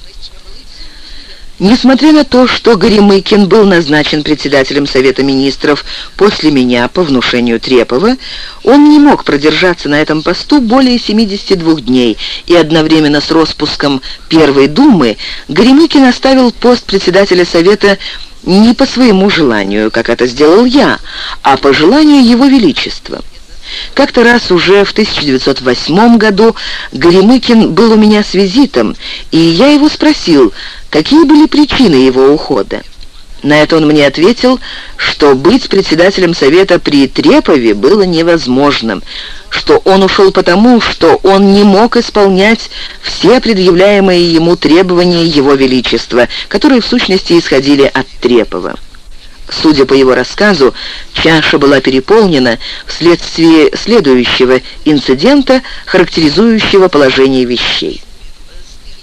Несмотря на то, что Горемыкин был назначен председателем Совета Министров после меня по внушению Трепова, он не мог продержаться на этом посту более 72 дней, и одновременно с распуском Первой Думы Горемыкин оставил пост председателя Совета не по своему желанию, как это сделал я, а по желанию Его Величества. Как-то раз уже в 1908 году Горемыкин был у меня с визитом, и я его спросил, какие были причины его ухода. На это он мне ответил, что быть председателем совета при Трепове было невозможным, что он ушел потому, что он не мог исполнять все предъявляемые ему требования Его Величества, которые в сущности исходили от Трепова. Судя по его рассказу, чаша была переполнена вследствие следующего инцидента, характеризующего положение вещей.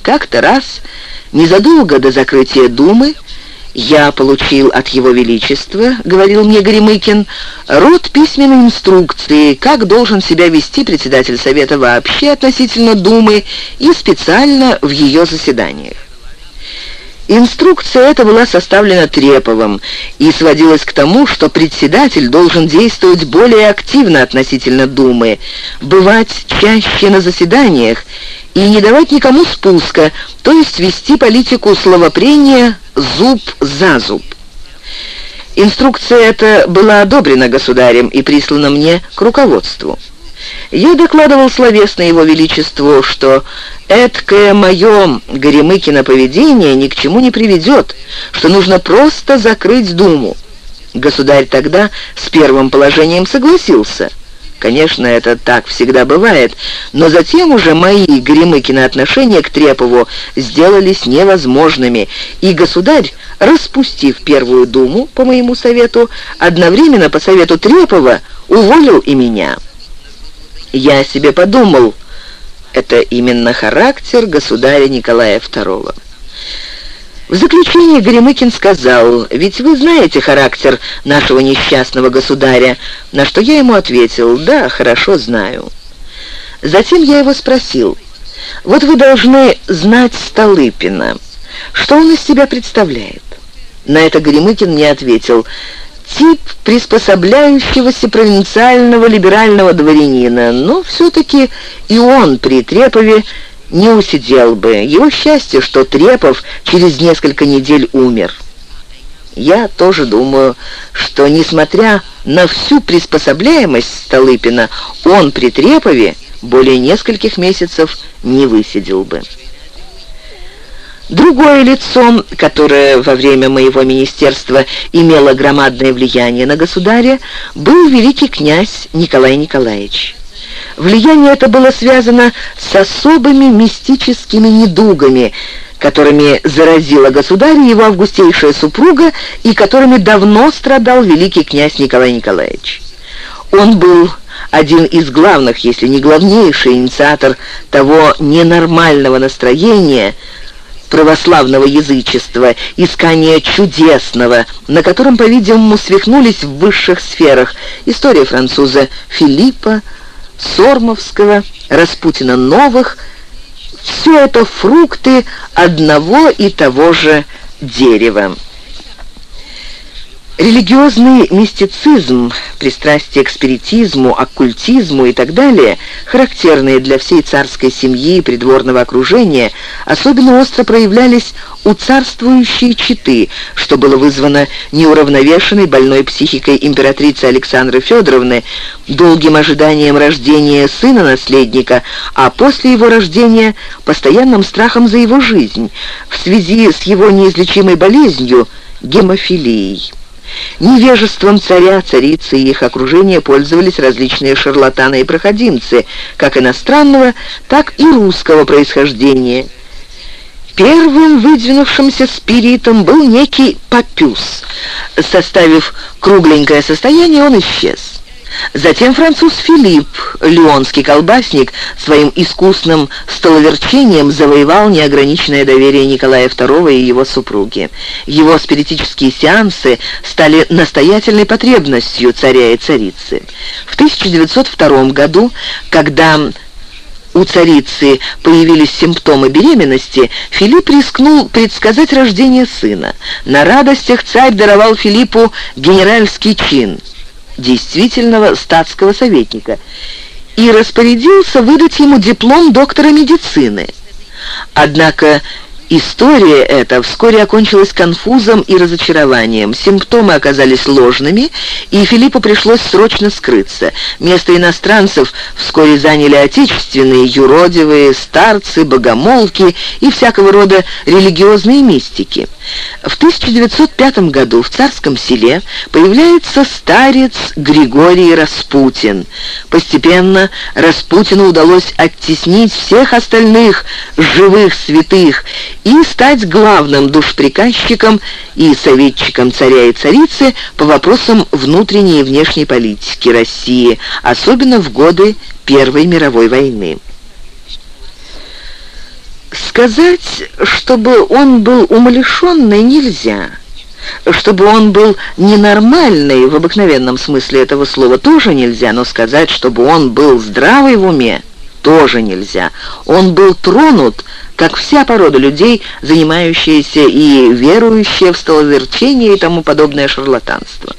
Как-то раз, незадолго до закрытия Думы, «Я получил от Его Величества, — говорил мне Горемыкин, — род письменной инструкции, как должен себя вести председатель Совета вообще относительно Думы и специально в ее заседаниях. Инструкция эта была составлена Треповым и сводилась к тому, что председатель должен действовать более активно относительно Думы, бывать чаще на заседаниях и не давать никому спуска, то есть вести политику словопрения зуб за зуб. Инструкция эта была одобрена государем и прислана мне к руководству. Я докладывал словесно его величеству, что эткое мое Горемыкино поведение ни к чему не приведет, что нужно просто закрыть Думу. Государь тогда с первым положением согласился. Конечно, это так всегда бывает, но затем уже мои Горемыкины отношения к Трепову сделались невозможными, и государь, распустив Первую Думу по моему совету, одновременно по совету Трепова уволил и меня. Я себе подумал, это именно характер государя Николая II. В заключение Горемыкин сказал, «Ведь вы знаете характер нашего несчастного государя», на что я ему ответил, «Да, хорошо знаю». Затем я его спросил, «Вот вы должны знать Столыпина. Что он из себя представляет?» На это Горемыкин не ответил, тип приспособляющегося провинциального либерального дворянина, но все-таки и он при Трепове не усидел бы. Его счастье, что Трепов через несколько недель умер. Я тоже думаю, что, несмотря на всю приспособляемость Столыпина, он при Трепове более нескольких месяцев не высидел бы. Другое лицо, которое во время моего министерства имело громадное влияние на государя, был великий князь Николай Николаевич. Влияние это было связано с особыми мистическими недугами, которыми заразила государя его августейшая супруга и которыми давно страдал великий князь Николай Николаевич. Он был один из главных, если не главнейший инициатор того ненормального настроения, православного язычества, искание чудесного, на котором, по-видимому, свихнулись в высших сферах. История француза Филиппа, Сормовского, Распутина Новых – все это фрукты одного и того же дерева. Религиозный мистицизм, пристрастие к спиритизму, оккультизму и так далее, характерные для всей царской семьи и придворного окружения, особенно остро проявлялись у царствующей четы, что было вызвано неуравновешенной больной психикой императрицы Александры Федоровны, долгим ожиданием рождения сына-наследника, а после его рождения постоянным страхом за его жизнь в связи с его неизлечимой болезнью – гемофилией. Невежеством царя, царицы и их окружения пользовались различные шарлатаны и проходимцы, как иностранного, так и русского происхождения. Первым выдвинувшимся спиритом был некий Папюс. Составив кругленькое состояние, он исчез. Затем француз Филипп, леонский колбасник, своим искусным столоверчением завоевал неограниченное доверие Николая II и его супруги. Его спиритические сеансы стали настоятельной потребностью царя и царицы. В 1902 году, когда у царицы появились симптомы беременности, Филипп рискнул предсказать рождение сына. На радостях царь даровал Филиппу генеральский чин – действительного статского советника, и распорядился выдать ему диплом доктора медицины. Однако История эта вскоре окончилась конфузом и разочарованием. Симптомы оказались ложными, и Филиппу пришлось срочно скрыться. Место иностранцев вскоре заняли отечественные, юродивые, старцы, богомолки и всякого рода религиозные мистики. В 1905 году в Царском селе появляется старец Григорий Распутин. Постепенно Распутину удалось оттеснить всех остальных живых святых и стать главным душприказчиком и советчиком царя и царицы по вопросам внутренней и внешней политики России, особенно в годы Первой мировой войны. Сказать, чтобы он был умалишенный, нельзя. Чтобы он был ненормальный в обыкновенном смысле этого слова, тоже нельзя, но сказать, чтобы он был здравый в уме, тоже нельзя. Он был тронут, как вся порода людей, занимающаяся и верующая в столоверчение и тому подобное шарлатанство.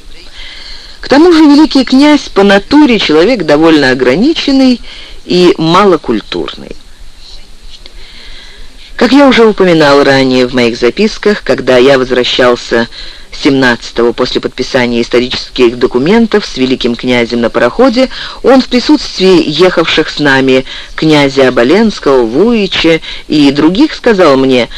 К тому же великий князь по натуре человек довольно ограниченный и малокультурный. Как я уже упоминал ранее в моих записках, когда я возвращался 17-го после подписания исторических документов с великим князем на пароходе, он в присутствии ехавших с нами князя Оболенского, Вуича и других сказал мне,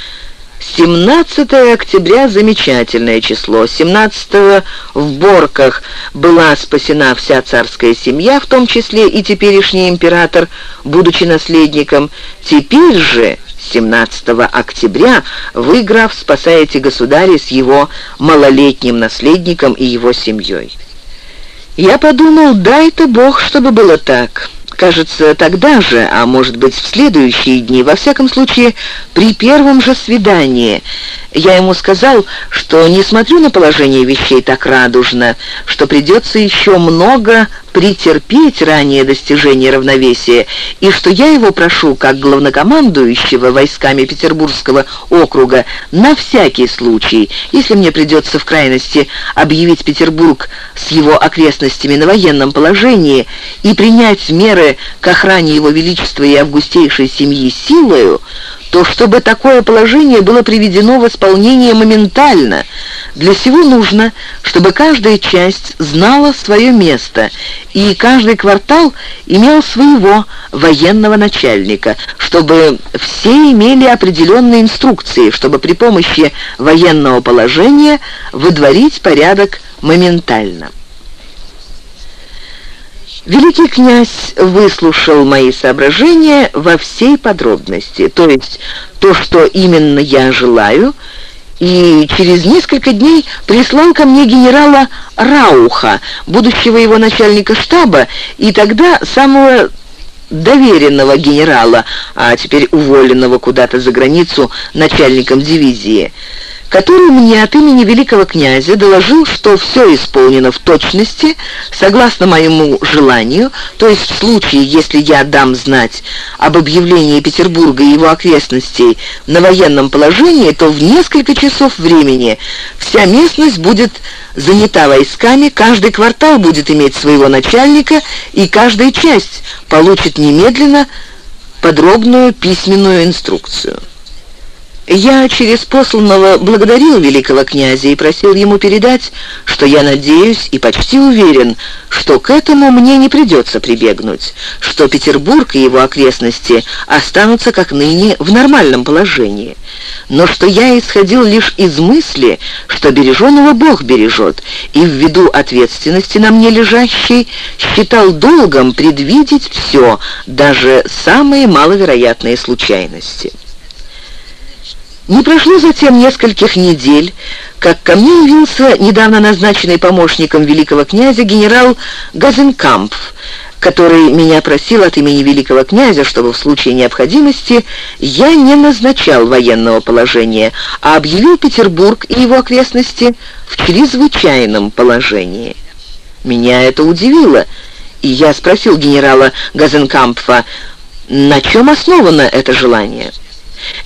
17 октября – замечательное число. 17 в Борках была спасена вся царская семья, в том числе и теперешний император, будучи наследником. Теперь же 17 октября вы, граф, спасаете государя с его малолетним наследником и его семьей. Я подумал, дай-то Бог, чтобы было так. Кажется, тогда же, а может быть в следующие дни, во всяком случае, при первом же свидании, я ему сказал, что не смотрю на положение вещей так радужно, что придется еще много претерпеть ранее достижение равновесия, и что я его прошу, как главнокомандующего войсками Петербургского округа, на всякий случай, если мне придется в крайности объявить Петербург с его окрестностями на военном положении и принять меры к охране его величества и августейшей семьи силою, то чтобы такое положение было приведено в исполнение моментально. Для сего нужно, чтобы каждая часть знала свое место, и каждый квартал имел своего военного начальника, чтобы все имели определенные инструкции, чтобы при помощи военного положения выдворить порядок моментально. Великий князь выслушал мои соображения во всей подробности, то есть то, что именно я желаю, и через несколько дней прислал ко мне генерала Рауха, будущего его начальника штаба, и тогда самого доверенного генерала, а теперь уволенного куда-то за границу начальником дивизии, который мне от имени великого князя доложил, что все исполнено в точности, согласно моему желанию, то есть в случае, если я дам знать об объявлении Петербурга и его окрестностей на военном положении, то в несколько часов времени вся местность будет занята войсками, каждый квартал будет иметь своего начальника, и каждая часть получит немедленно подробную письменную инструкцию. Я через посланного благодарил великого князя и просил ему передать, что я надеюсь и почти уверен, что к этому мне не придется прибегнуть, что Петербург и его окрестности останутся как ныне в нормальном положении, но что я исходил лишь из мысли, что береженого Бог бережет, и ввиду ответственности на мне лежащей считал долгом предвидеть все, даже самые маловероятные случайности. Не прошло затем нескольких недель, как ко мне явился недавно назначенный помощником великого князя генерал Газенкампф, который меня просил от имени великого князя, чтобы в случае необходимости я не назначал военного положения, а объявил Петербург и его окрестности в чрезвычайном положении. Меня это удивило, и я спросил генерала Газенкампфа, на чем основано это желание.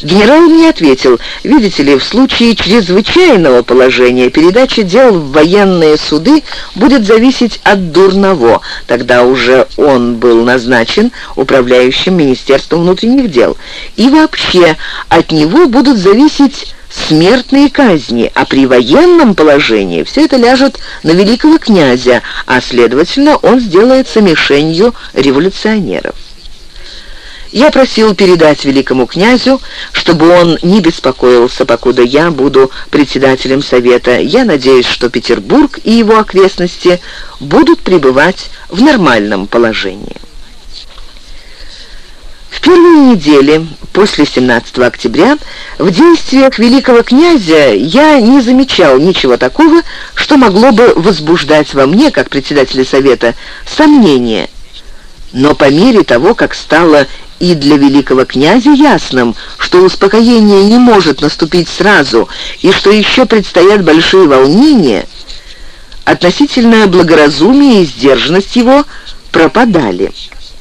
Генерал мне ответил, видите ли, в случае чрезвычайного положения передача дел в военные суды будет зависеть от Дурново. Тогда уже он был назначен управляющим Министерством внутренних дел. И вообще от него будут зависеть смертные казни, а при военном положении все это ляжет на великого князя, а, следовательно, он сделается мишенью революционеров. Я просил передать великому князю, чтобы он не беспокоился, покуда я буду председателем совета. Я надеюсь, что Петербург и его окрестности будут пребывать в нормальном положении. В первые недели после 17 октября в действиях великого князя я не замечал ничего такого, что могло бы возбуждать во мне, как председателя совета, сомнения. Но по мере того, как стало и для великого князя ясным, что успокоение не может наступить сразу, и что еще предстоят большие волнения, относительное благоразумие и сдержанность его пропадали.